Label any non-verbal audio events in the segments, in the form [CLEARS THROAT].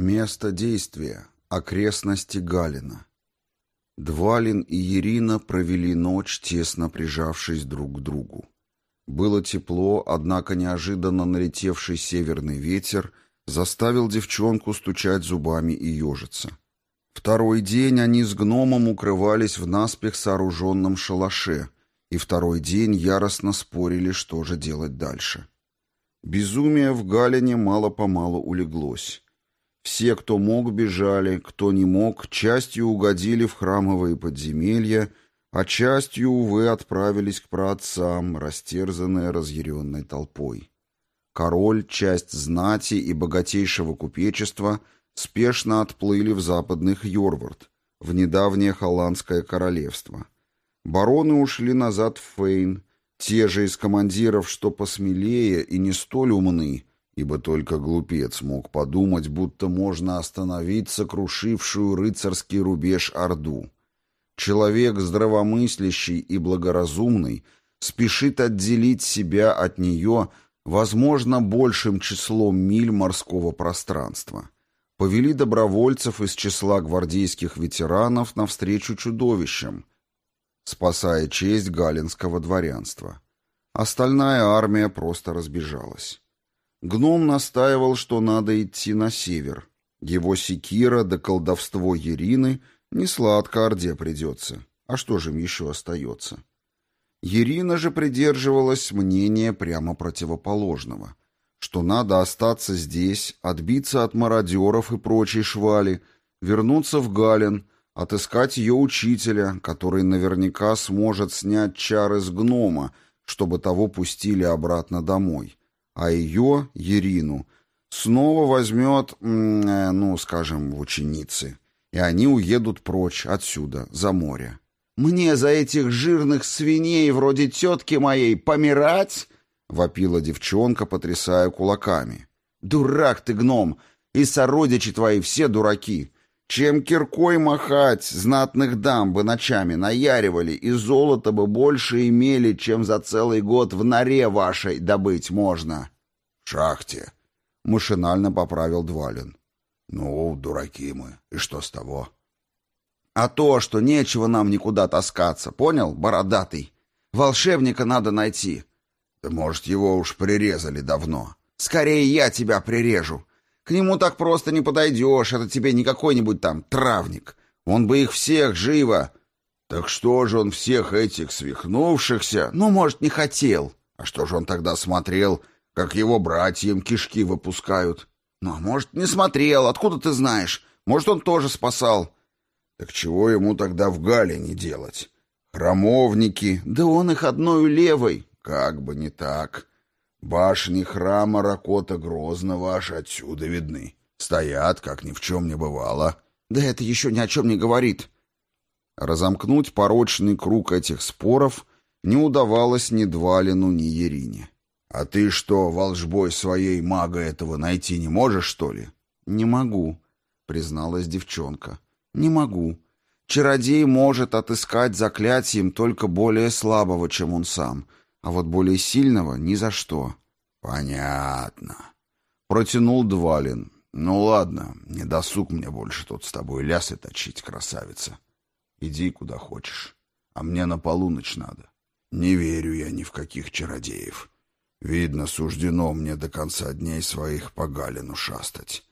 Место действия. Окрестности Галина. Двалин и Ирина провели ночь, тесно прижавшись друг к другу. Было тепло, однако неожиданно налетевший северный ветер заставил девчонку стучать зубами и ежиться. Второй день они с гномом укрывались в наспех сооруженном шалаше, и второй день яростно спорили, что же делать дальше. Безумие в Галине мало-помалу улеглось. Все, кто мог, бежали, кто не мог, частью угодили в храмовые подземелья, а частью, увы, отправились к праотцам, растерзанные разъяренной толпой. Король, часть знати и богатейшего купечества спешно отплыли в западных Йорвард, в недавнее Холландское королевство. Бароны ушли назад в Фейн, те же из командиров, что посмелее и не столь умны, ибо только глупец мог подумать, будто можно остановить сокрушившую рыцарский рубеж Орду. Человек здравомыслящий и благоразумный спешит отделить себя от нее, возможно, большим числом миль морского пространства. Повели добровольцев из числа гвардейских ветеранов навстречу чудовищам, спасая честь галинского дворянства. Остальная армия просто разбежалась. Гном настаивал, что надо идти на север. Его секира да колдовство Ерины не сладко Орде придется. А что же им еще остается? Ерина же придерживалась мнения прямо противоположного, что надо остаться здесь, отбиться от мародеров и прочей швали, вернуться в Галин, отыскать ее учителя, который наверняка сможет снять чары с гнома, чтобы того пустили обратно домой а ее, Ерину, снова возьмет, э, ну, скажем, в ученицы, и они уедут прочь отсюда, за море. «Мне за этих жирных свиней вроде тетки моей помирать?» — вопила девчонка, потрясая кулаками. «Дурак ты, гном, и сородичи твои все дураки!» Чем киркой махать, знатных дам бы ночами наяривали, и золото бы больше имели, чем за целый год в норе вашей добыть можно. — В шахте, — машинально поправил Двалин. — Ну, дураки мы, и что с того? — А то, что нечего нам никуда таскаться, понял, бородатый? Волшебника надо найти. — Да, может, его уж прирезали давно. — Скорее я тебя прирежу. К нему так просто не подойдешь, это тебе не какой-нибудь там травник. Он бы их всех живо... Так что же он всех этих свихнувшихся... Ну, может, не хотел. А что же он тогда смотрел, как его братьям кишки выпускают? Ну, а может, не смотрел, откуда ты знаешь? Может, он тоже спасал. Так чего ему тогда в Гале не делать? Храмовники... Да он их одной левой. Как бы не так. Башни храма Ракота Грозного аж отсюда видны. Стоят, как ни в чем не бывало. Да это еще ни о чем не говорит. Разомкнуть порочный круг этих споров не удавалось ни Двалину, ни Ерине. «А ты что, волжбой своей мага этого найти не можешь, что ли?» «Не могу», — призналась девчонка. «Не могу. Чародей может отыскать заклятием только более слабого, чем он сам, а вот более сильного ни за что. Понятно. Протянул Двалин. Ну ладно, не досуг мне больше тут с тобой лясы точить, красавица. Иди куда хочешь. А мне на полуночь надо. Не верю я ни в каких чародеев. Видно, суждено мне до конца дней своих по Галину шастать.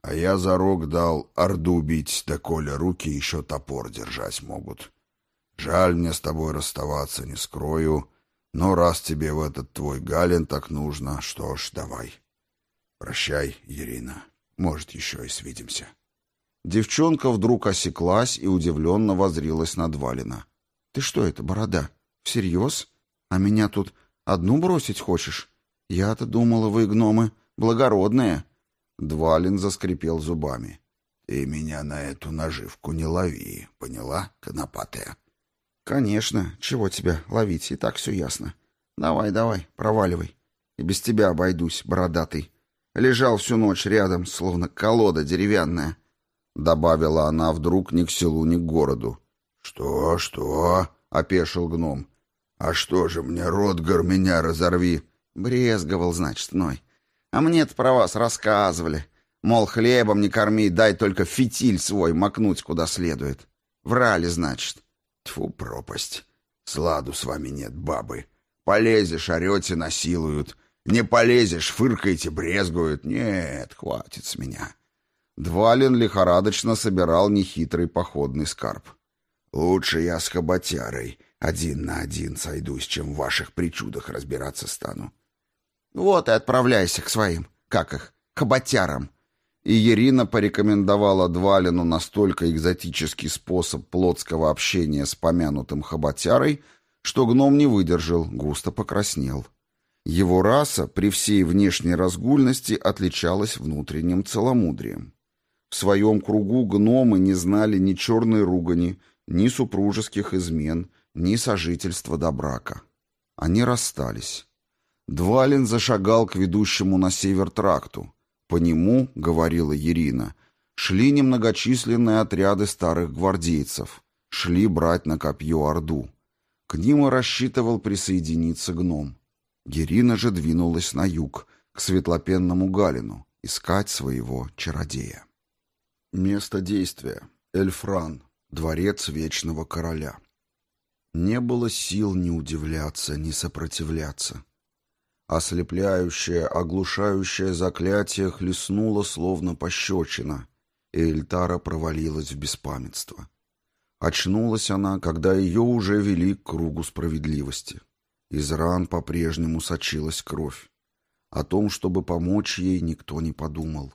А я за рог дал орду бить, да коля руки еще топор держать могут. Жаль мне с тобой расставаться, не скрою, но раз тебе в этот твой Галин так нужно, что ж, давай. Прощай, Ирина. Может, еще и свидимся. Девчонка вдруг осеклась и удивленно возрилась на Двалина. «Ты что это, борода? Всерьез? А меня тут одну бросить хочешь? Я-то думала, вы, гномы, благородные». Двалин заскрипел зубами. «Ты меня на эту наживку не лови, поняла, конопатая?» «Конечно. Чего тебя ловить? И так все ясно. Давай, давай, проваливай. И без тебя обойдусь, бородатый. Лежал всю ночь рядом, словно колода деревянная». Добавила она вдруг ни к селу, ни к городу. «Что, что?» — опешил гном. «А что же мне, Ротгар, меня разорви?» «Брезговал, значит, Ной. А мне-то про вас рассказывали. Мол, хлебом не корми, дай только фитиль свой макнуть куда следует. Врали, значит. Тьфу, пропасть. Сладу с вами нет, бабы. Полезешь, орете, насилуют. Не полезешь, фыркаете, брезгуют. Нет, хватит с меня. Двалин лихорадочно собирал нехитрый походный скарб. Лучше я с хоботярой один на один сойдусь, чем в ваших причудах разбираться стану. Вот и отправляйся к своим, как их, хоботярам. И Ирина порекомендовала Двалину настолько экзотический способ плотского общения с помянутым хоботярой, что гном не выдержал, густо покраснел. Его раса при всей внешней разгульности отличалась внутренним целомудрием. В своем кругу гномы не знали ни черной ругани, ни супружеских измен, ни сожительства до брака. Они расстались. Двалин зашагал к ведущему на север тракту. По нему, говорила Ирина, шли немногочисленные отряды старых гвардейцев, шли брать на копье Орду. К ним и рассчитывал присоединиться гном. Герина же двинулась на юг, к светлопенному Галину, искать своего чародея. Место действия. Эльфран. Дворец Вечного Короля. Не было сил ни удивляться, ни сопротивляться. Ослепляющее, оглушающее заклятие хлестнуло словно пощечина, и Эльтара провалилась в беспамятство. Очнулась она, когда ее уже вели к кругу справедливости. Из ран по-прежнему сочилась кровь. О том, чтобы помочь ей, никто не подумал.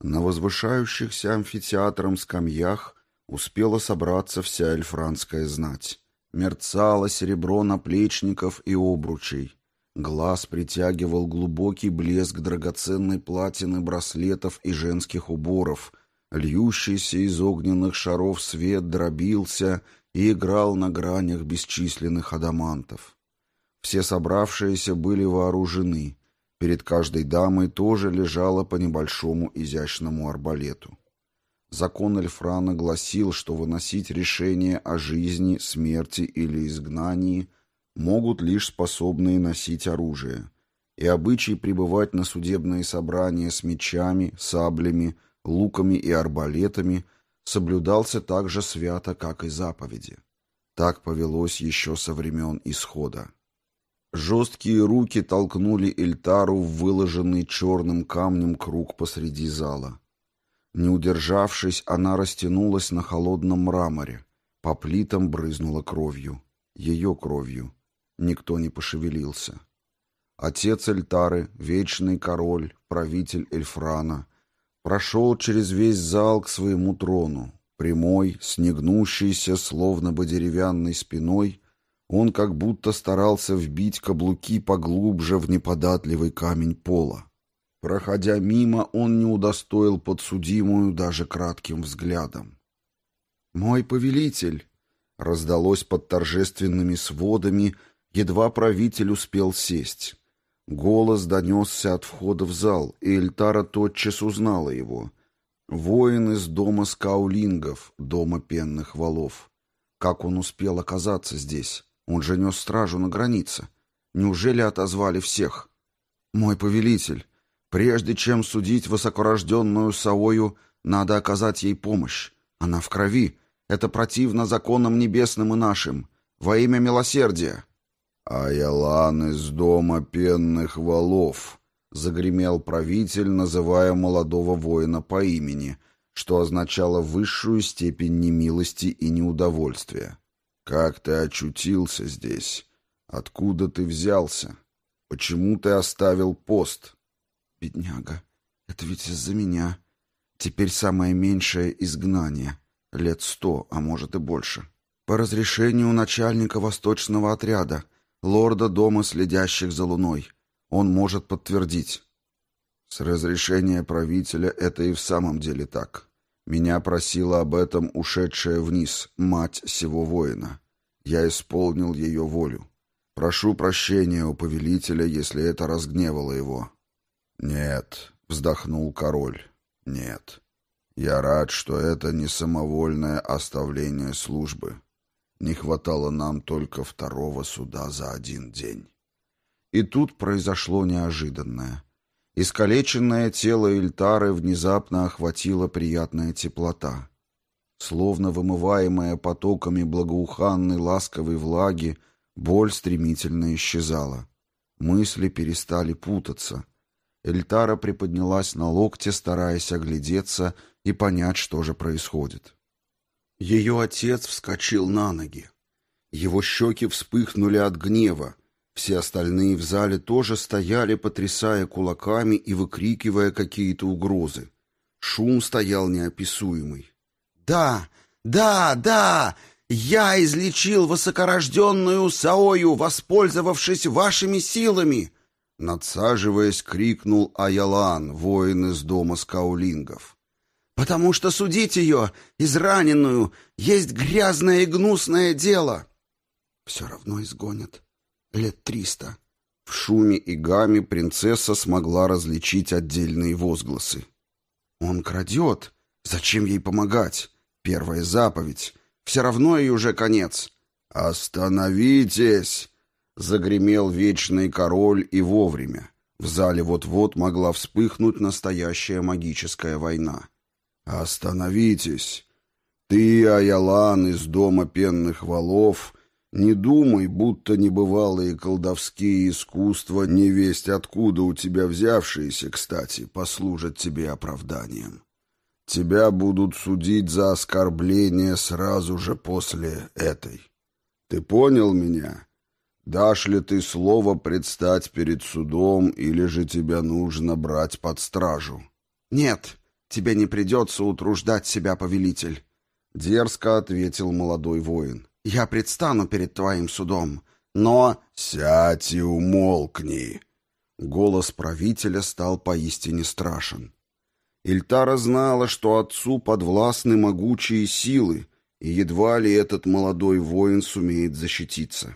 На возвышающихся амфитеатром скамьях успела собраться вся эльфранская знать. Мерцало серебро наплечников и обручей. Глаз притягивал глубокий блеск драгоценной платины браслетов и женских уборов — Льющийся из огненных шаров свет дробился и играл на гранях бесчисленных адамантов. Все собравшиеся были вооружены. Перед каждой дамой тоже лежало по небольшому изящному арбалету. Закон Эльфрана гласил, что выносить решение о жизни, смерти или изгнании могут лишь способные носить оружие, и обычай пребывать на судебные собрания с мечами, саблями, луками и арбалетами соблюдался так же свято, как и заповеди. Так повелось еще со времен Исхода. Жесткие руки толкнули Эльтару в выложенный черным камнем круг посреди зала. Не удержавшись, она растянулась на холодном мраморе. По плитам брызнула кровью. Ее кровью. Никто не пошевелился. Отец Эльтары, вечный король, правитель Эльфрана, прошел через весь зал к своему трону. Прямой, снегнущийся, словно бы деревянной спиной, он как будто старался вбить каблуки поглубже в неподатливый камень пола. Проходя мимо, он не удостоил подсудимую даже кратким взглядом. «Мой повелитель!» — раздалось под торжественными сводами, едва правитель успел сесть. Голос донесся от входа в зал, и Эльтара тотчас узнала его. Воин из дома скаулингов, дома пенных валов. Как он успел оказаться здесь? Он же нес стражу на границе. Неужели отозвали всех? Мой повелитель, прежде чем судить высокорожденную Саою, надо оказать ей помощь. Она в крови. Это противно законам небесным и нашим. Во имя милосердия. «Аялан из дома пенных валов», — загремел правитель, называя молодого воина по имени, что означало высшую степень немилости и неудовольствия. «Как ты очутился здесь? Откуда ты взялся? Почему ты оставил пост?» «Бедняга, это ведь из-за меня. Теперь самое меньшее изгнание. Лет сто, а может и больше. По разрешению начальника восточного отряда» лорда дома следящих за луной. Он может подтвердить. С разрешения правителя это и в самом деле так. Меня просила об этом ушедшая вниз мать сего воина. Я исполнил ее волю. Прошу прощения у повелителя, если это разгневало его. Нет, вздохнул король. Нет. Я рад, что это не самовольное оставление службы. Не хватало нам только второго суда за один день. И тут произошло неожиданное. Искалеченное тело Эльтары внезапно охватила приятная теплота. Словно вымываемая потоками благоуханной ласковой влаги, боль стремительно исчезала. Мысли перестали путаться. Эльтара приподнялась на локте, стараясь оглядеться и понять, что же происходит. Ее отец вскочил на ноги. Его щеки вспыхнули от гнева. Все остальные в зале тоже стояли, потрясая кулаками и выкрикивая какие-то угрозы. Шум стоял неописуемый. «Да, да, да! Я излечил высокорожденную Саою, воспользовавшись вашими силами!» Надсаживаясь, крикнул Аялан, воин из дома скаулингов. «Потому что судить ее, израненную, есть грязное и гнусное дело!» «Все равно изгонят. Лет триста». В шуме и гаме принцесса смогла различить отдельные возгласы. «Он крадет. Зачем ей помогать? Первая заповедь. Все равно ей уже конец». «Остановитесь!» Загремел вечный король и вовремя. В зале вот-вот могла вспыхнуть настоящая магическая война. «Остановитесь! Ты, Аялан, из дома пенных валов, не думай, будто небывалые колдовские искусства, не весть откуда у тебя взявшиеся, кстати, послужат тебе оправданием. Тебя будут судить за оскорбление сразу же после этой. Ты понял меня?» Дашь ли ты слово предстать перед судом, или же тебя нужно брать под стражу? Нет, тебе не придется утруждать себя, повелитель. Дерзко ответил молодой воин. Я предстану перед твоим судом, но... Сядь и умолкни. Голос правителя стал поистине страшен. Ильтара знала, что отцу подвластны могучие силы, и едва ли этот молодой воин сумеет защититься.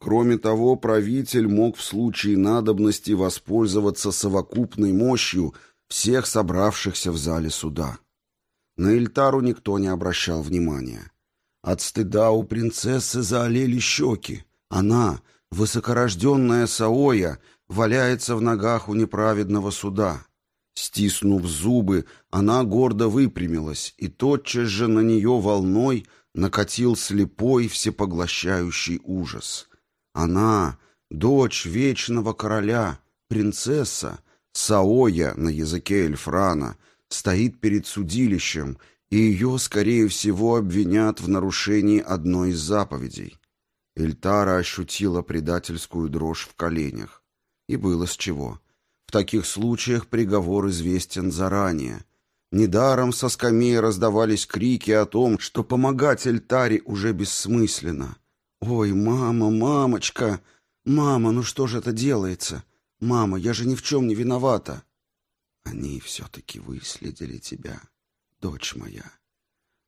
Кроме того, правитель мог в случае надобности воспользоваться совокупной мощью всех собравшихся в зале суда. На Эльтару никто не обращал внимания. От стыда у принцессы заолели щеки. Она, высокорожденная Саоя, валяется в ногах у неправедного суда. Стиснув зубы, она гордо выпрямилась, и тотчас же на нее волной накатил слепой всепоглощающий ужас — она, дочь вечного короля, принцесса, Саоя на языке Эльфрана, стоит перед судилищем, и ее, скорее всего, обвинят в нарушении одной из заповедей. Эльтара ощутила предательскую дрожь в коленях. И было с чего. В таких случаях приговор известен заранее. Недаром со скамей раздавались крики о том, что помогать Эльтаре уже бессмысленно. «Ой, мама, мамочка! Мама, ну что же это делается? Мама, я же ни в чем не виновата!» «Они все-таки выследили тебя, дочь моя».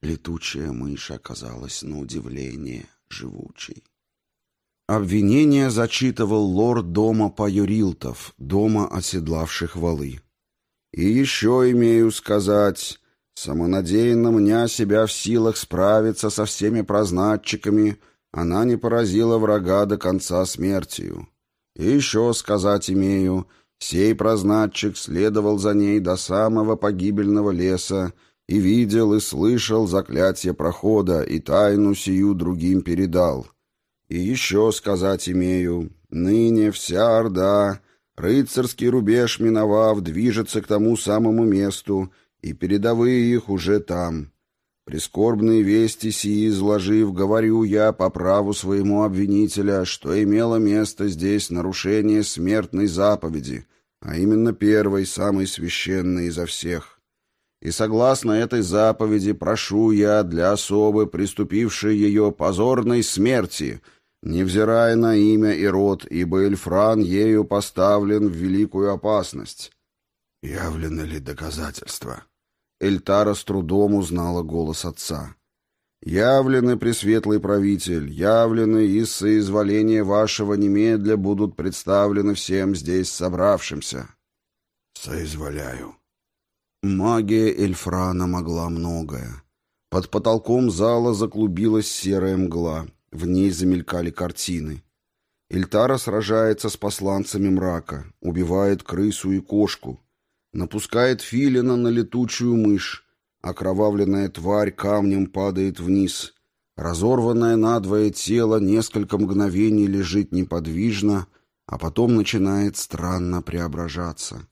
Летучая мышь оказалась на удивление живучей. Обвинение зачитывал лорд дома Паюрилтов, дома оседлавших валы. «И еще имею сказать, самонадеянно мне себя в силах справиться со всеми прознатчиками, — она не поразила врага до конца смертью. И еще сказать имею, сей прознатчик следовал за ней до самого погибельного леса и видел и слышал заклятие прохода, и тайну сию другим передал. И еще сказать имею, ныне вся Орда, рыцарский рубеж миновав, движется к тому самому месту, и передовые их уже там. Прискорбные вести сии изложив, говорю я по праву своему обвинителя, что имело место здесь нарушение смертной заповеди, а именно первой, самой священной изо всех. И согласно этой заповеди прошу я для особы, приступившей ее позорной смерти, невзирая на имя и род, ибо Эльфран ею поставлен в великую опасность. Явлены ли доказательства?» Эльтара с трудом узнала голос отца. «Явлены, пресветлый правитель, явлены из соизволения вашего немедля будут представлены всем здесь собравшимся». «Соизволяю». Магия Эльфрана могла многое. Под потолком зала заклубилась серая мгла, в ней замелькали картины. Ильтара сражается с посланцами мрака, убивает крысу и кошку, напускает филина на летучую мышь, окровавленная тварь камнем падает вниз, разорванное надвое тело несколько мгновений лежит неподвижно, а потом начинает странно преображаться.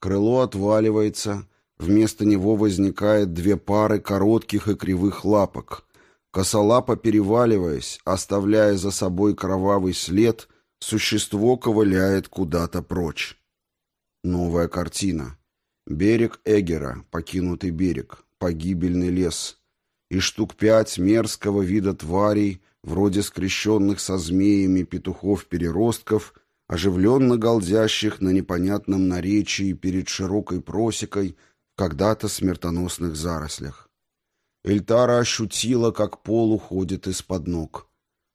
Крыло отваливается, вместо него возникает две пары коротких и кривых лапок. Косолапо переваливаясь, оставляя за собой кровавый след, существо ковыляет куда-то прочь. Новая картина. Берег Эгера, покинутый берег, погибельный лес. И штук пять мерзкого вида тварей, вроде скрещенных со змеями петухов-переростков, оживленно галдящих на непонятном наречии перед широкой просекой в когда-то смертоносных зарослях. Эльтара ощутила, как пол уходит из-под ног.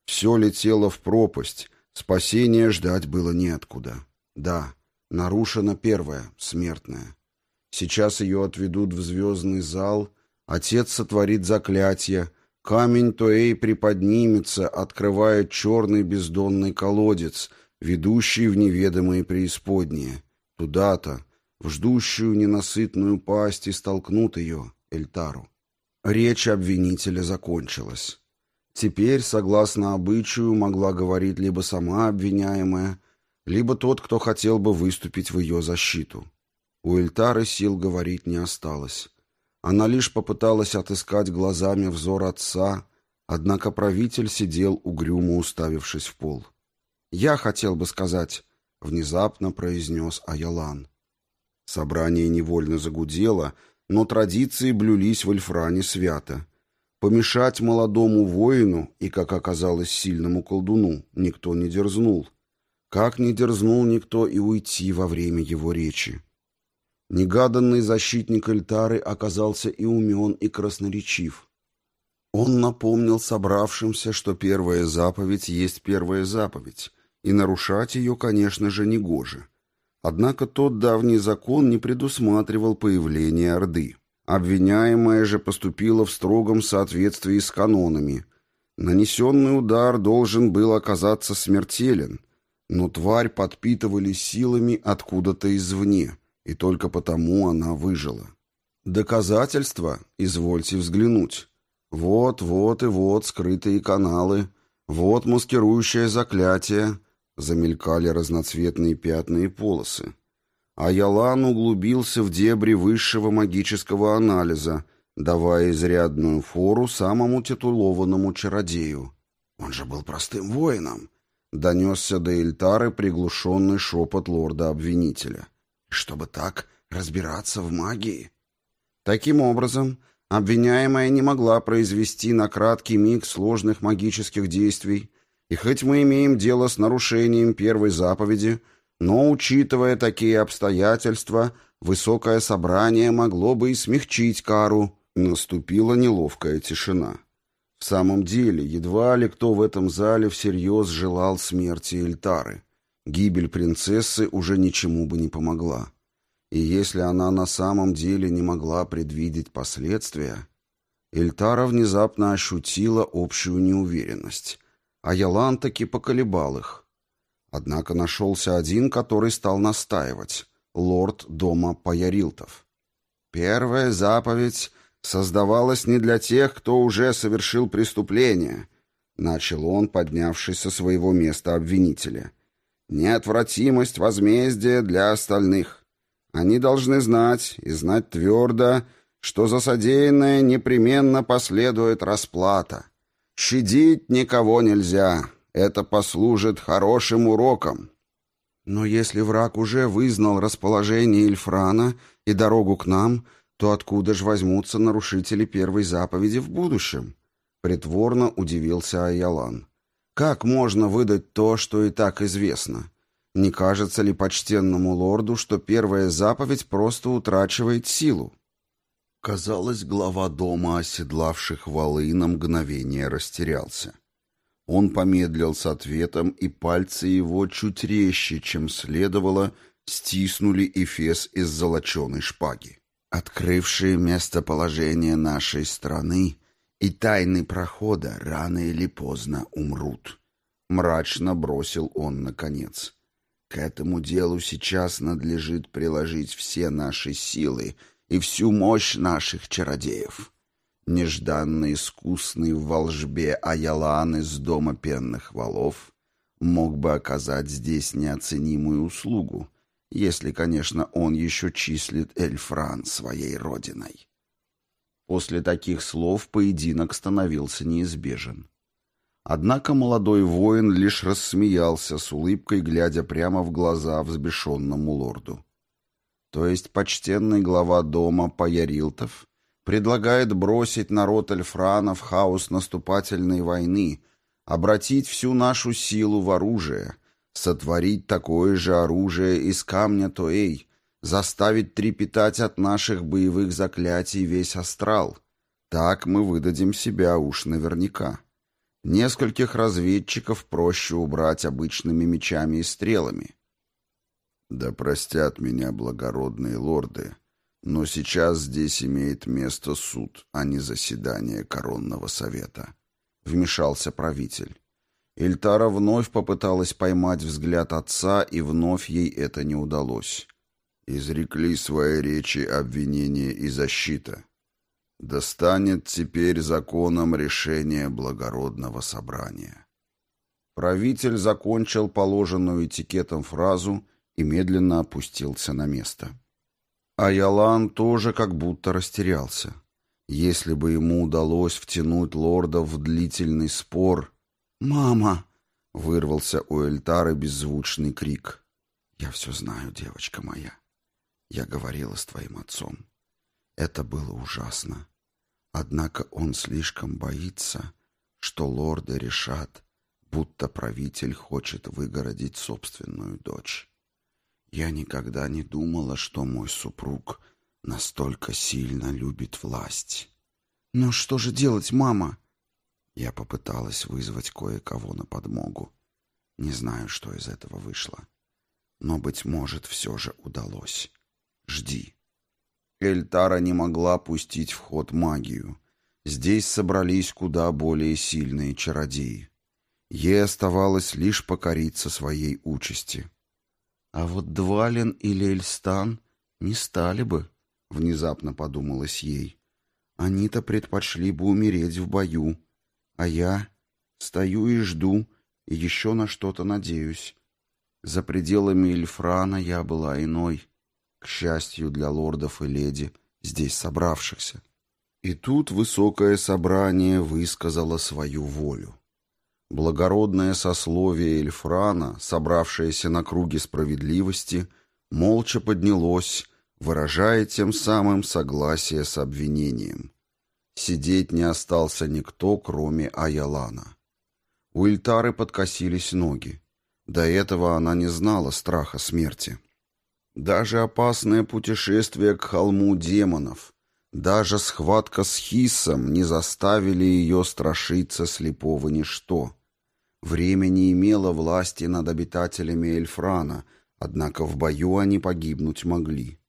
Все летело в пропасть, спасения ждать было неоткуда. Да, нарушена первая, смертная. Сейчас ее отведут в звездный зал, отец сотворит заклятие, камень Тоэй приподнимется, открывая черный бездонный колодец, ведущий в неведомые преисподние. Туда-то, в ждущую ненасытную пасть, и столкнут ее, Эльтару. Речь обвинителя закончилась. Теперь, согласно обычаю, могла говорить либо сама обвиняемая, либо тот, кто хотел бы выступить в ее защиту. У Эльтары сил говорить не осталось. Она лишь попыталась отыскать глазами взор отца, однако правитель сидел угрюмо уставившись в пол. «Я хотел бы сказать», — внезапно произнес Аялан. Собрание невольно загудело, — но традиции блюлись в Эльфране свято. Помешать молодому воину и, как оказалось, сильному колдуну никто не дерзнул. Как не дерзнул никто и уйти во время его речи. Негаданный защитник Эльтары оказался и умен, и красноречив. Он напомнил собравшимся, что первая заповедь есть первая заповедь, и нарушать ее, конечно же, не гоже. Однако тот давний закон не предусматривал появление Орды. Обвиняемая же поступила в строгом соответствии с канонами. Нанесенный удар должен был оказаться смертелен, но тварь подпитывали силами откуда-то извне, и только потому она выжила. Доказательства, извольте взглянуть. Вот, вот и вот скрытые каналы, вот маскирующее заклятие — Замелькали разноцветные пятна и полосы. А Ялан углубился в дебри высшего магического анализа, давая изрядную фору самому титулованному чародею. Он же был простым воином. Донесся до Эльтары приглушенный шепот лорда-обвинителя. Чтобы так разбираться в магии. Таким образом, обвиняемая не могла произвести на краткий миг сложных магических действий, и хоть мы имеем дело с нарушением первой заповеди, но, учитывая такие обстоятельства, высокое собрание могло бы и смягчить кару. Наступила неловкая тишина. В самом деле, едва ли кто в этом зале всерьез желал смерти Эльтары. Гибель принцессы уже ничему бы не помогла. И если она на самом деле не могла предвидеть последствия... Эльтара внезапно ощутила общую неуверенность а Ялан таки поколебал их. Однако нашелся один, который стал настаивать — лорд дома Паярилтов. «Первая заповедь создавалась не для тех, кто уже совершил преступление», — начал он, поднявшись со своего места обвинителя. «Неотвратимость возмездия для остальных. Они должны знать, и знать твердо, что за содеянное непременно последует расплата. Щадить никого нельзя. Это послужит хорошим уроком. Но если враг уже вызнал расположение Ильфрана и дорогу к нам, то откуда же возьмутся нарушители первой заповеди в будущем? Притворно удивился Айялан. Как можно выдать то, что и так известно? Не кажется ли почтенному лорду, что первая заповедь просто утрачивает силу? Казалось, глава дома, оседлавших валы, на мгновение растерялся. Он помедлил с ответом, и пальцы его чуть резче, чем следовало, стиснули эфес из золоченой шпаги. Открывшие местоположение нашей страны и тайны прохода рано или поздно умрут. мрачно бросил он наконец. К этому делу сейчас надлежит приложить все наши силы и всю мощь наших чародеев. Нежданно искусный в волжбе Аялан из дома пенных валов мог бы оказать здесь неоценимую услугу, если, конечно, он еще числит Эльфран своей родиной. После таких слов поединок становился неизбежен. Однако молодой воин лишь рассмеялся с улыбкой, глядя прямо в глаза взбешенному лорду. То есть почтенный глава дома Паярилтов предлагает бросить народ Эльфрана в хаос наступательной войны, обратить всю нашу силу в оружие, сотворить такое же оружие из камня Тоэй, заставить трепетать от наших боевых заклятий весь астрал. Так мы выдадим себя уж наверняка. Нескольких разведчиков проще убрать обычными мечами и стрелами. Да простят меня благородные лорды, но сейчас здесь имеет место суд, а не заседание коронного совета. Вмешался правитель. Эльтара вновь попыталась поймать взгляд отца, и вновь ей это не удалось. Изрекли свои речи обвинения и защита. Достанет теперь законом решение благородного собрания. Правитель закончил положенную этикетом фразу и медленно опустился на место. А Ялан тоже как будто растерялся. Если бы ему удалось втянуть лорда в длительный спор... «Мама!» — вырвался у Эльтары беззвучный крик. «Я все знаю, девочка моя. Я говорила с твоим отцом. Это было ужасно. Однако он слишком боится, что лорды решат, будто правитель хочет выгородить собственную дочь. Я никогда не думала, что мой супруг настолько сильно любит власть. Но что же делать, мама? Я попыталась вызвать кое-кого на подмогу. Не знаю, что из этого вышло. Но, быть может, все же удалось. Жди. Эльтара не могла пустить в ход магию. Здесь собрались куда более сильные чародеи. Ей оставалось лишь покориться своей участи. А вот Двалин или Эльстан не стали бы, внезапно подумалось ей. Они-то предпочли бы умереть в бою, а я стою и жду, и еще на что-то надеюсь. За пределами Эльфрана я была иной к счастью для лордов и леди, здесь собравшихся. И тут высокое собрание высказало свою волю. Благородное сословие Эльфрана, собравшееся на круге справедливости, молча поднялось, выражая тем самым согласие с обвинением. Сидеть не остался никто, кроме Аялана. У Ильтары подкосились ноги. До этого она не знала страха смерти. Даже опасное путешествие к холму демонов, даже схватка с Хиссом не заставили ее страшиться слепого ничто. Время не имело власти над обитателями Эльфрана, однако в бою они погибнуть могли.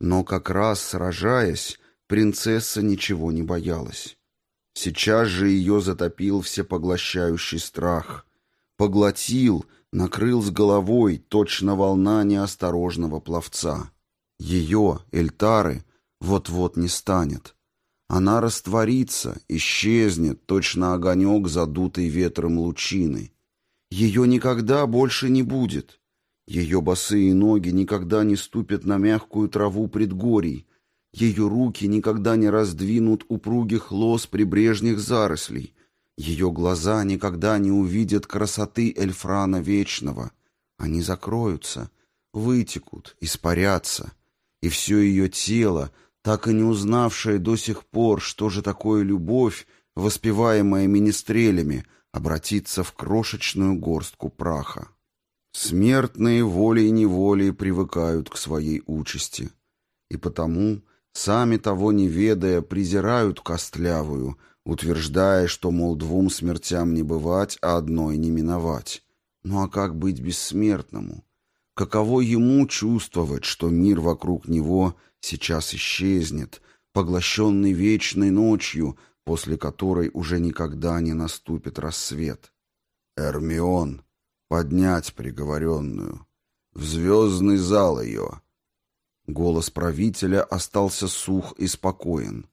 Но как раз сражаясь, принцесса ничего не боялась. Сейчас же ее затопил всепоглощающий страх. Поглотил — накрыл с головой точно волна неосторожного пловца. Ее, Эльтары, вот-вот не станет. Она растворится, исчезнет, точно огонек, задутый ветром лучины. Ее никогда больше не будет. Ее босые ноги никогда не ступят на мягкую траву предгорий. Ее руки никогда не раздвинут упругих лос прибрежных зарослей. Ее глаза никогда не увидят красоты Эльфрана Вечного. Они закроются, вытекут, испарятся. И все ее тело, так и не узнавшее до сих пор, что же такое любовь, воспеваемая министрелями, обратится в крошечную горстку праха. Смертные волей-неволей привыкают к своей участи. И потому, сами того не ведая, презирают костлявую — утверждая, что, мол, двум смертям не бывать, а одной не миновать. Ну а как быть бессмертному? Каково ему чувствовать, что мир вокруг него сейчас исчезнет, поглощенный вечной ночью, после которой уже никогда не наступит рассвет? Эрмион, поднять приговоренную. В звездный зал ее. Голос правителя остался сух и спокоен.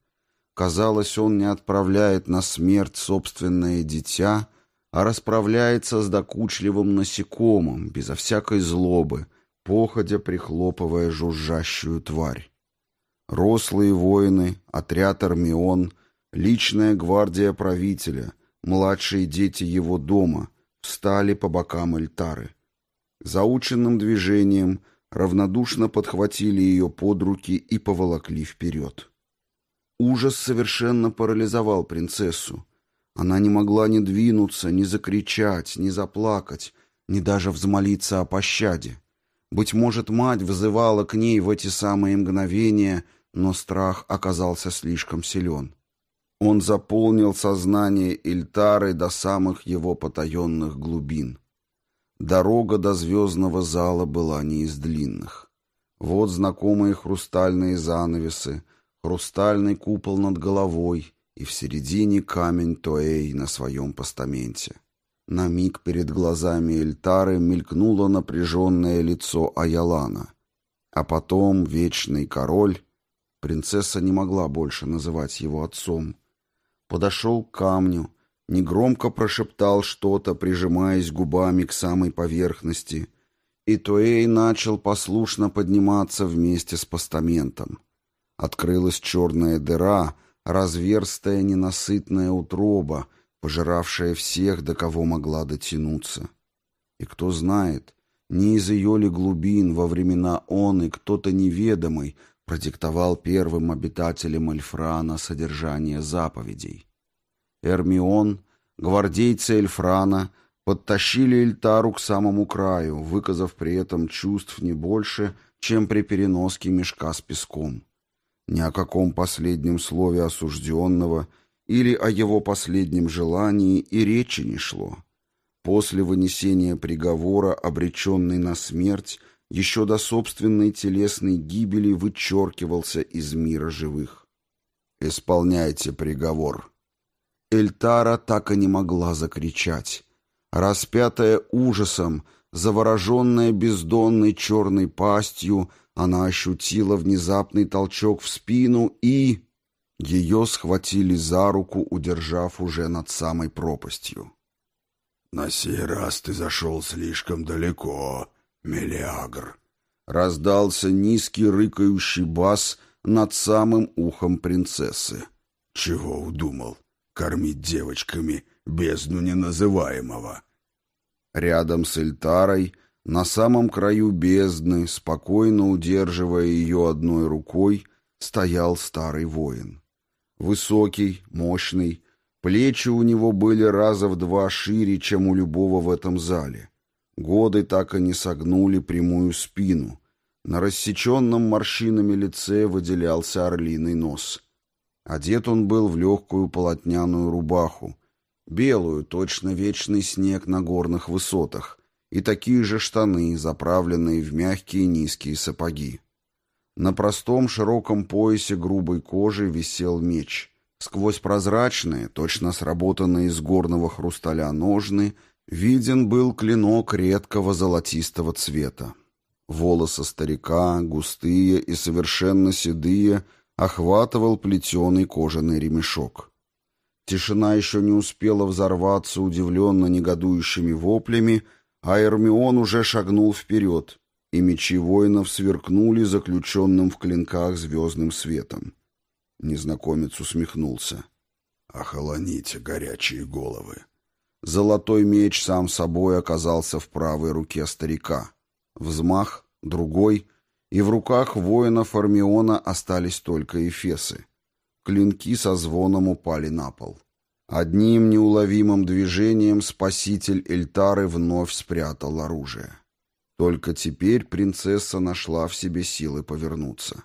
Казалось, он не отправляет на смерть собственное дитя, а расправляется с докучливым насекомым, безо всякой злобы, походя прихлопывая жужжащую тварь. Рослые воины, отряд Армион, личная гвардия правителя, младшие дети его дома встали по бокам Эльтары. Заученным движением равнодушно подхватили ее под руки и поволокли вперед. Ужас совершенно парализовал принцессу. Она не могла ни двинуться, ни закричать, ни заплакать, ни даже взмолиться о пощаде. Быть может, мать вызывала к ней в эти самые мгновения, но страх оказался слишком силен. Он заполнил сознание Ильтары до самых его потаенных глубин. Дорога до звездного зала была не из длинных. Вот знакомые хрустальные занавесы, хрустальный купол над головой и в середине камень Тоэй на своем постаменте. На миг перед глазами Эльтары мелькнуло напряженное лицо Аялана. А потом вечный король, принцесса не могла больше называть его отцом, подошел к камню, негромко прошептал что-то, прижимаясь губами к самой поверхности, и Туэй начал послушно подниматься вместе с постаментом. Открылась черная дыра, разверстая ненасытная утроба, пожиравшая всех, до кого могла дотянуться. И кто знает, не из ее ли глубин во времена он и кто-то неведомый продиктовал первым обитателям Эльфрана содержание заповедей. Эрмион, гвардейцы Эльфрана, подтащили Эльтару к самому краю, выказав при этом чувств не больше, чем при переноске мешка с песком. Ни о каком последнем слове осужденного или о его последнем желании и речи не шло. После вынесения приговора, обреченный на смерть, еще до собственной телесной гибели вычеркивался из мира живых. «Исполняйте приговор», Эльтара так и не могла закричать. Распятая ужасом, завороженная бездонной черной пастью, она ощутила внезапный толчок в спину и... Ее схватили за руку, удержав уже над самой пропастью. «На сей раз ты зашел слишком далеко, Мелиагр», — раздался низкий рыкающий бас над самым ухом принцессы. «Чего удумал? Кормить девочками бездну неназываемого. Рядом с Эльтарой, на самом краю бездны, спокойно удерживая ее одной рукой, стоял старый воин. Высокий, мощный, плечи у него были раза в два шире, чем у любого в этом зале. Годы так и не согнули прямую спину. На рассеченном морщинами лице выделялся орлиный нос — Одет он был в легкую полотняную рубаху, белую, точно вечный снег на горных высотах, и такие же штаны, заправленные в мягкие низкие сапоги. На простом широком поясе грубой кожи висел меч. Сквозь прозрачные, точно сработанные из горного хрусталя ножны, виден был клинок редкого золотистого цвета. Волосы старика, густые и совершенно седые, охватывал плетеный кожаный ремешок. Тишина еще не успела взорваться удивленно негодующими воплями, а Эрмион уже шагнул вперед, и мечи воинов сверкнули заключенным в клинках звездным светом. Незнакомец усмехнулся. «Охолоните горячие головы!» Золотой меч сам собой оказался в правой руке старика. Взмах, другой — и в руках воина Формиона остались только эфесы. Клинки со звоном упали на пол. Одним неуловимым движением спаситель Эльтары вновь спрятал оружие. Только теперь принцесса нашла в себе силы повернуться.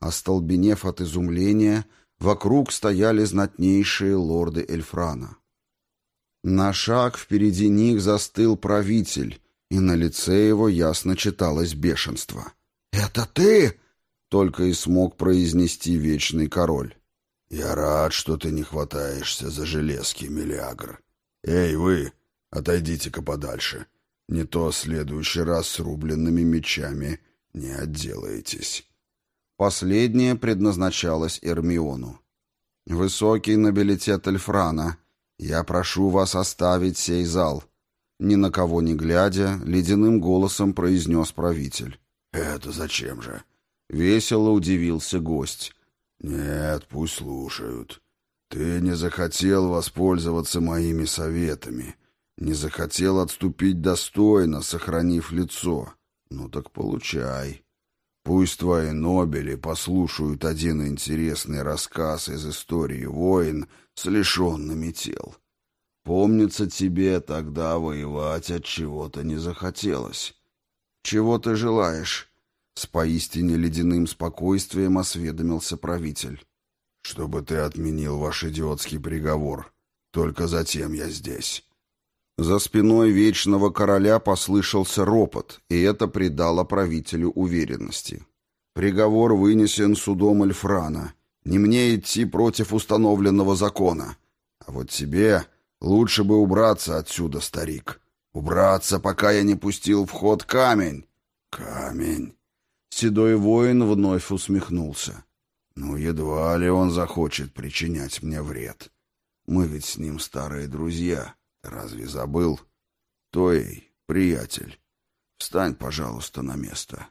Остолбенев от изумления, вокруг стояли знатнейшие лорды Эльфрана. На шаг впереди них застыл правитель, и на лице его ясно читалось бешенство. «Это ты?» — только и смог произнести вечный король. «Я рад, что ты не хватаешься за железки, Мелиагр. Эй, вы, Отойдите-ка подальше. Не то следующий раз с рубленными мечами не отделаетесь». Последнее предназначалось Эрмиону. «Высокий нобилитет Эльфрана, я прошу вас оставить сей зал». Ни на кого не глядя, ледяным голосом произнес правитель. «Это зачем же?» Весело удивился гость. «Нет, пусть слушают. Ты не захотел воспользоваться моими советами, не захотел отступить достойно, сохранив лицо. Ну так получай. Пусть твои Нобели послушают один интересный рассказ из истории войн с лишенными тел. Помнится тебе, тогда воевать от чего-то не захотелось. Чего ты желаешь? С поистине ледяным спокойствием осведомился правитель. Чтобы ты отменил ваш идиотский приговор. Только затем я здесь. За спиной Вечного Короля послышался ропот, и это придало правителю уверенности. Приговор вынесен судом Эльфрана. Не мне идти против установленного закона. А вот тебе лучше бы убраться отсюда, старик. Убраться, пока я не пустил в ход камень. Камень. Седой воин вновь усмехнулся. Ну, едва ли он захочет причинять мне вред. Мы ведь с ним старые друзья. Разве забыл? Той, приятель, встань, пожалуйста, на место.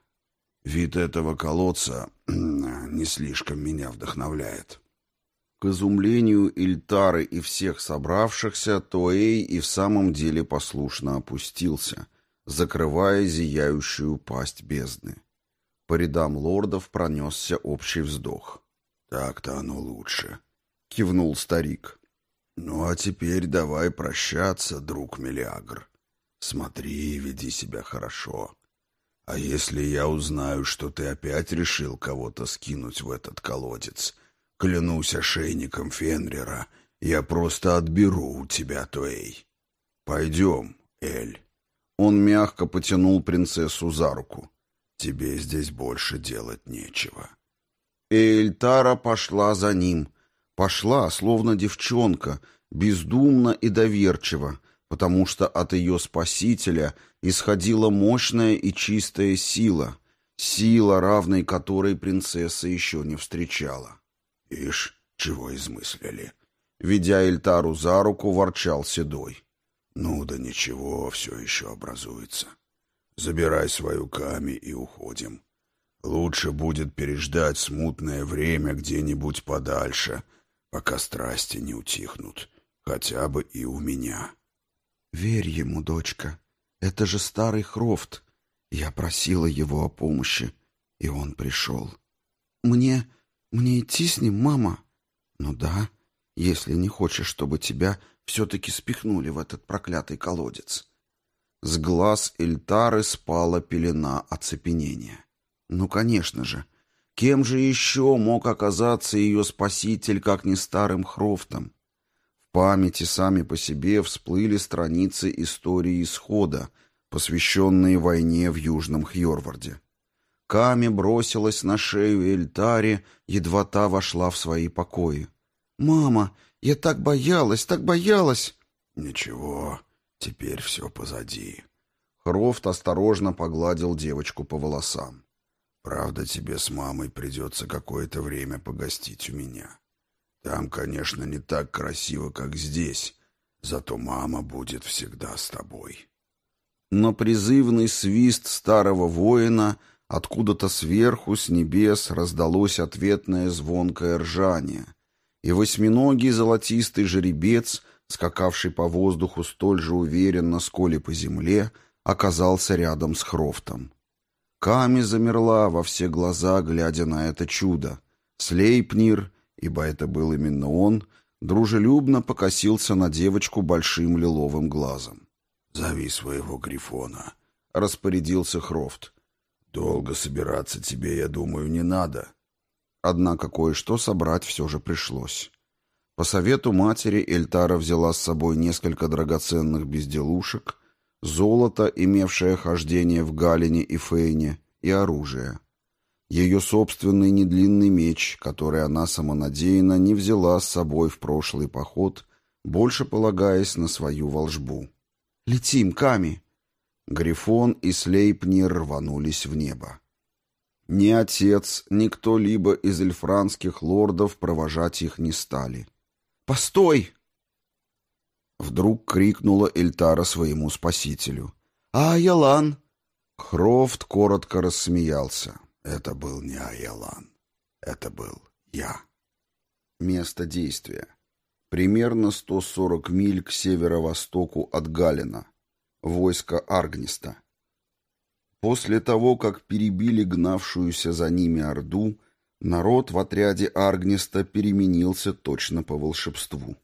Вид этого колодца [CLEARS THROAT] не слишком меня вдохновляет. К изумлению Ильтары и всех собравшихся, Тоэй и в самом деле послушно опустился, закрывая зияющую пасть бездны. По рядам лордов пронесся общий вздох. «Так-то оно лучше», — кивнул старик. «Ну а теперь давай прощаться, друг Мелиагр. Смотри и веди себя хорошо. А если я узнаю, что ты опять решил кого-то скинуть в этот колодец, клянусь ошейником Фенрера, я просто отберу у тебя Туэй. Пойдем, Эль». Он мягко потянул принцессу за руку. «Тебе здесь больше делать нечего». Эльтара пошла за ним — Пошла, словно девчонка, бездумно и доверчиво, потому что от ее спасителя исходила мощная и чистая сила, сила, равной которой принцесса еще не встречала. «Ишь, чего измыслили?» Ведя Эльтару за руку, ворчал Седой. «Ну да ничего, все еще образуется. Забирай свою Ками и уходим. Лучше будет переждать смутное время где-нибудь подальше, пока страсти не утихнут, хотя бы и у меня. Верь ему, дочка, это же старый Хрофт. Я просила его о помощи, и он пришел. Мне... мне идти с ним, мама? Ну да, если не хочешь, чтобы тебя все-таки спихнули в этот проклятый колодец. С глаз Эльтары спала пелена оцепенения. Ну, конечно же, Кем же еще мог оказаться ее спаситель, как не старым Хрофтом? В памяти сами по себе всплыли страницы истории исхода, посвященные войне в Южном Хьорварде. Ками бросилась на шею Эльтаре, едва та вошла в свои покои. «Мама, я так боялась, так боялась!» «Ничего, теперь все позади». Хрофт осторожно погладил девочку по волосам. Правда, тебе с мамой придется какое-то время погостить у меня. Там, конечно, не так красиво, как здесь, зато мама будет всегда с тобой». Но призывный свист старого воина откуда-то сверху, с небес, раздалось ответное звонкое ржание, и восьминогий золотистый жеребец, скакавший по воздуху столь же уверенно, сколь и по земле, оказался рядом с Хрофтом. Ками замерла во все глаза, глядя на это чудо. Слейпнир, ибо это был именно он, дружелюбно покосился на девочку большим лиловым глазом. «Зови своего Грифона», — распорядился Хрофт. «Долго собираться тебе, я думаю, не надо». Однако кое-что собрать все же пришлось. По совету матери Эльтара взяла с собой несколько драгоценных безделушек, золото, имевшее хождение в Галине и Фейне, и оружие. Ее собственный недлинный меч, который она самонадеянно не взяла с собой в прошлый поход, больше полагаясь на свою волжбу. Летим, Ками!» Грифон и Слейпнир рванулись в небо. Ни отец, ни кто-либо из эльфранских лордов провожать их не стали. «Постой!» Вдруг крикнула Эльтара своему спасителю. «А Аялан!» Хрофт коротко рассмеялся. «Это был не Аялан. Это был я». Место действия. Примерно 140 миль к северо-востоку от Галина. Войско Аргниста. После того, как перебили гнавшуюся за ними Орду, народ в отряде Аргниста переменился точно по волшебству.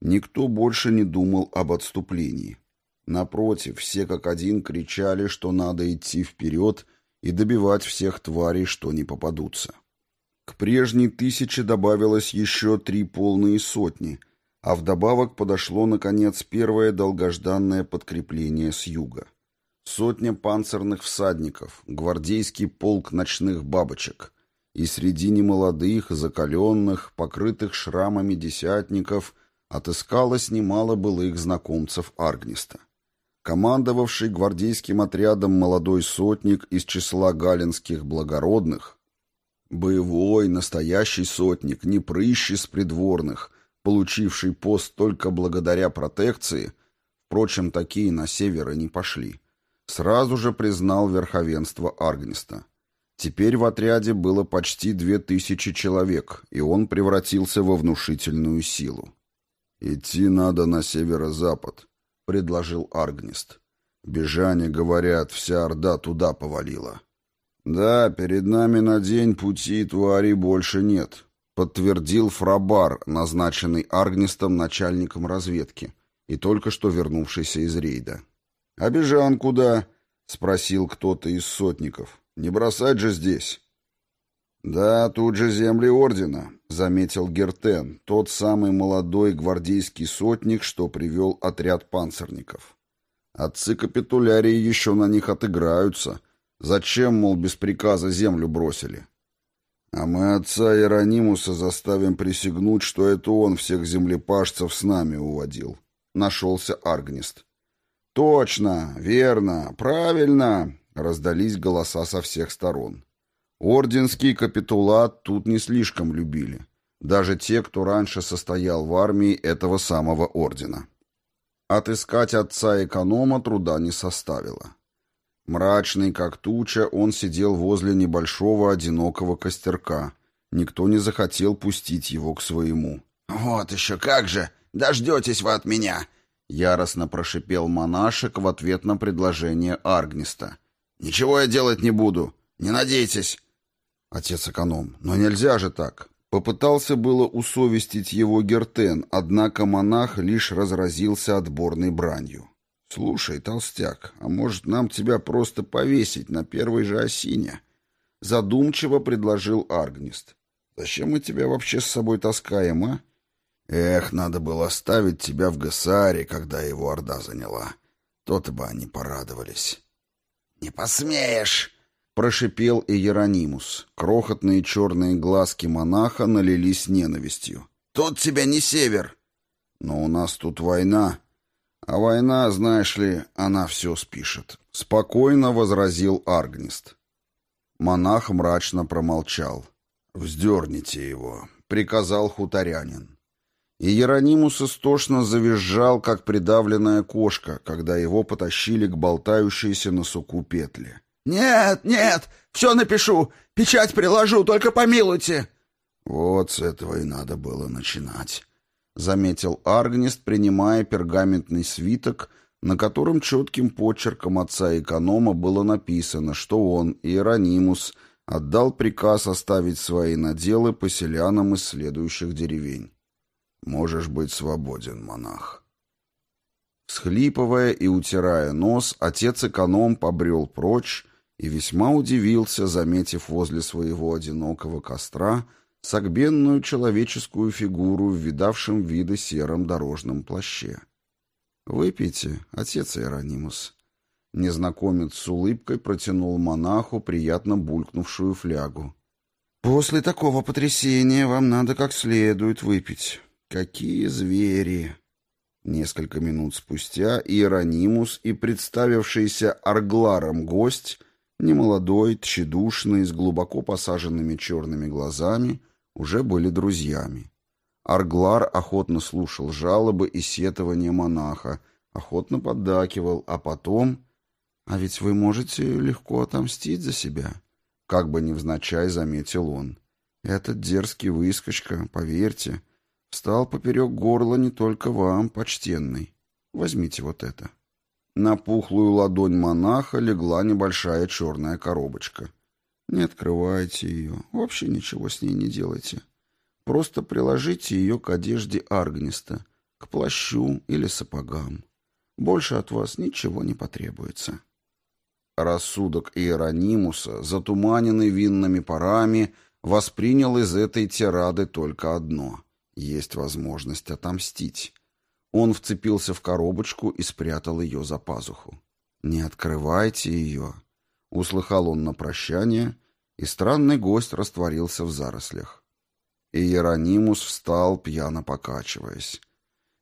Никто больше не думал об отступлении. Напротив, все как один кричали, что надо идти вперед и добивать всех тварей, что не попадутся. К прежней тысяче добавилось еще три полные сотни, а вдобавок подошло, наконец, первое долгожданное подкрепление с юга. Сотня панцирных всадников, гвардейский полк ночных бабочек, и среди немолодых, закаленных, покрытых шрамами десятников отыскалось немало былых знакомцев Аргниста. Командовавший гвардейским отрядом молодой сотник из числа галинских благородных, боевой, настоящий сотник, не прыщи с придворных, получивший пост только благодаря протекции, впрочем, такие на север не пошли, сразу же признал верховенство Аргниста. Теперь в отряде было почти две тысячи человек, и он превратился во внушительную силу. «Идти надо на северо-запад», — предложил Аргнист. «Бежане, говорят, вся Орда туда повалила». «Да, перед нами на день пути твари больше нет», — подтвердил Фрабар, назначенный Аргнистом начальником разведки и только что вернувшийся из рейда. «А Бежан куда?» — спросил кто-то из сотников. «Не бросать же здесь». «Да, тут же земли ордена», — заметил Гертен, тот самый молодой гвардейский сотник, что привел отряд панцирников. «Отцы капитулярии еще на них отыграются. Зачем, мол, без приказа землю бросили?» «А мы отца Иеронимуса заставим присягнуть, что это он всех землепашцев с нами уводил», — нашелся Аргнист. «Точно, верно, правильно», — раздались голоса со всех сторон. Орденский капитулат тут не слишком любили. Даже те, кто раньше состоял в армии этого самого ордена. Отыскать отца эконома труда не составило. Мрачный, как туча, он сидел возле небольшого одинокого костерка. Никто не захотел пустить его к своему. «Вот еще как же! Дождетесь вы от меня!» Яростно прошипел монашек в ответ на предложение Аргниста. «Ничего я делать не буду. Не надейтесь. Отец-эконом, но нельзя же так. Попытался было усовестить его Гертен, однако монах лишь разразился отборной бранью. «Слушай, толстяк, а может нам тебя просто повесить на первой же осине?» Задумчиво предложил Аргнист. «Зачем мы тебя вообще с собой таскаем, а?» «Эх, надо было оставить тебя в Гасаре, когда его Орда заняла. То-то бы они порадовались». «Не посмеешь!» Прошипел и Иеронимус. Крохотные черные глазки монаха налились ненавистью. «Тут тебя не север!» «Но у нас тут война. А война, знаешь ли, она все спишет». Спокойно возразил Аргнист. Монах мрачно промолчал. «Вздерните его», — приказал хуторянин. И Иеронимус истошно завизжал, как придавленная кошка, когда его потащили к болтающейся на суку петле. «Нет, нет, все напишу, печать приложу, только помилуйте». «Вот с этого и надо было начинать», — заметил Аргнист, принимая пергаментный свиток, на котором четким почерком отца-эконома было написано, что он, Иеронимус, отдал приказ оставить свои наделы поселянам из следующих деревень. «Можешь быть свободен, монах». Схлипывая и утирая нос, отец-эконом побрел прочь, и весьма удивился, заметив возле своего одинокого костра согбенную человеческую фигуру в видавшем виды сером дорожном плаще. «Выпейте, отец Иеронимус». Незнакомец с улыбкой протянул монаху приятно булькнувшую флягу. «После такого потрясения вам надо как следует выпить. Какие звери!» Несколько минут спустя Иеронимус и представившийся Аргларом гость, немолодой, тщедушный, с глубоко посаженными черными глазами, уже были друзьями. Арглар охотно слушал жалобы и сетования монаха, охотно поддакивал, а потом... «А ведь вы можете легко отомстить за себя», — как бы невзначай заметил он. «Этот дерзкий выскочка, поверьте, встал поперек горла не только вам, почтенный. Возьмите вот это». На пухлую ладонь монаха легла небольшая черная коробочка. Не открывайте ее, вообще ничего с ней не делайте. Просто приложите ее к одежде Аргниста, к плащу или сапогам. Больше от вас ничего не потребуется. Рассудок Иеронимуса, затуманенный винными парами, воспринял из этой тирады только одно — есть возможность отомстить. Он вцепился в коробочку и спрятал ее за пазуху. «Не открывайте ее!» — услыхал он на прощание, и странный гость растворился в зарослях. Иеронимус встал, пьяно покачиваясь.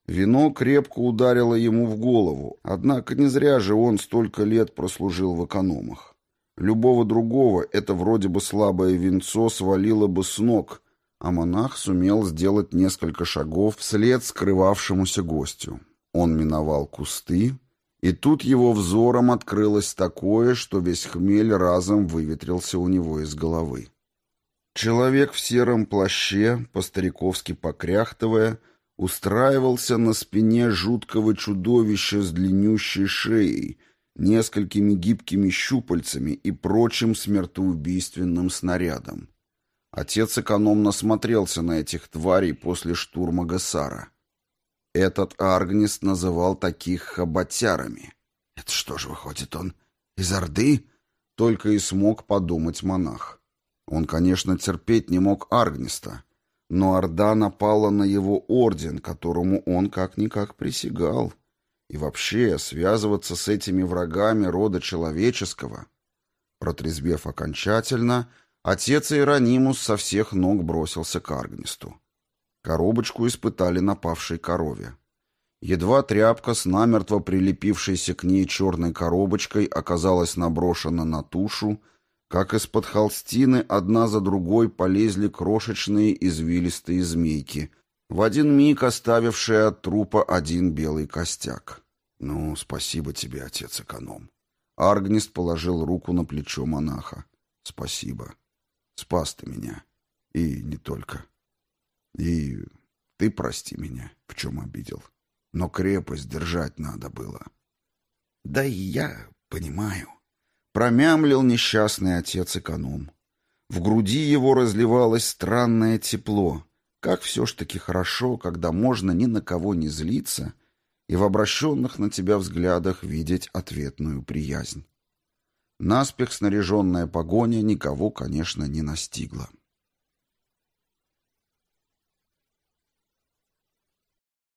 Вино крепко ударило ему в голову, однако не зря же он столько лет прослужил в экономах. Любого другого это вроде бы слабое винцо свалило бы с ног, а монах сумел сделать несколько шагов вслед скрывавшемуся гостю. Он миновал кусты, и тут его взором открылось такое, что весь хмель разом выветрился у него из головы. Человек в сером плаще, по-стариковски покряхтывая, устраивался на спине жуткого чудовища с длиннющей шеей, несколькими гибкими щупальцами и прочим смертоубийственным снарядом. Отец экономно смотрелся на этих тварей после штурма Гасара. Этот Аргнист называл таких хоботярами. «Это что же, выходит, он из Орды?» Только и смог подумать монах. Он, конечно, терпеть не мог Аргниста, но Орда напала на его орден, которому он как-никак присягал. И вообще, связываться с этими врагами рода человеческого... Протрезвев окончательно, отец Иеронимус со всех ног бросился к Аргнисту. Коробочку испытали напавшей корове. Едва тряпка с намертво прилепившейся к ней черной коробочкой оказалась наброшена на тушу, как из-под холстины одна за другой полезли крошечные извилистые змейки, в один миг оставившие от трупа один белый костяк. «Ну, спасибо тебе, отец-эконом». Аргнист положил руку на плечо монаха. «Спасибо. Спас ты меня. И не только. И ты прости меня, в чем обидел. Но крепость держать надо было». «Да и я понимаю», Промямлил несчастный отец-эконом. В груди его разливалось странное тепло. Как все ж таки хорошо, когда можно ни на кого не злиться и в обращенных на тебя взглядах видеть ответную приязнь. Наспех снаряженная погоня никого, конечно, не настигла.